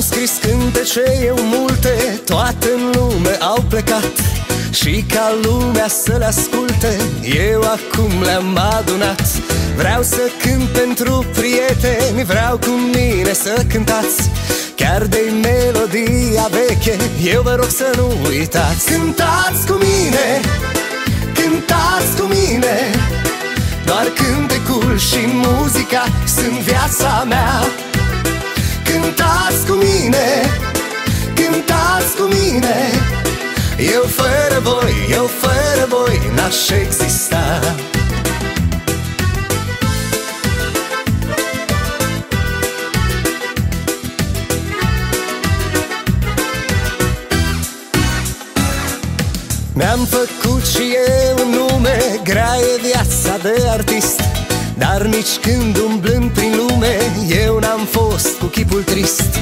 scris cântece eu multe Toate în lume au plecat. Și ca lumea să le asculte Eu acum le-am adunat. Vreau să cânt pentru prieteni Vreau cu mine să cântați. Chiar de melodia veche Eu vă rog să nu uitați. Cântați cu mine Cântați cu mine. Doar cântecul și muzica Sunt viața mea Cântați cu mine Cântați cu mine. Eu fără voi, eu fără voi N-aș exista. Mi-am făcut și eu nume Grea e viața de artist Dar nici când umblând prin lume Eu n-am fost cu chipul trist.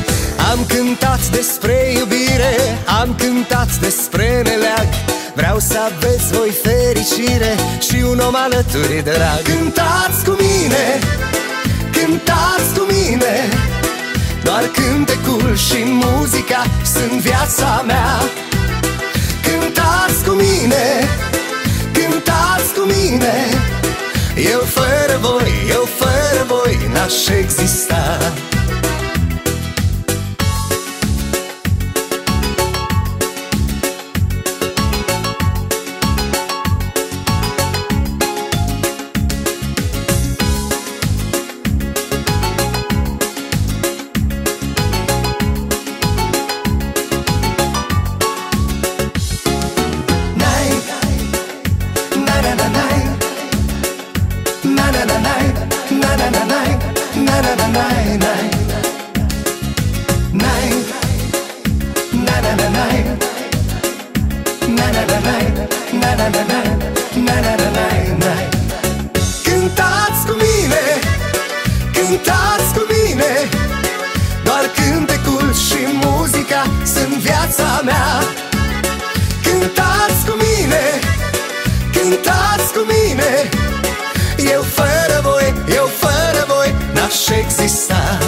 Am cântat despre iubire Am cântat despre neleag. Vreau să aveți voi fericire Și un om alături drag. Cântați cu mine Cântați cu mine. Doar cântecul și muzica Sunt viața mea. Cântați cu mine Eu fără voi, eu fără voi N-aș exista Cântați cu mine, cântați cu mine Doar cântecul și muzica sunt viața mea. Cântați cu mine, cântați cu mine Eu fără voi, eu fără voi n-aș exista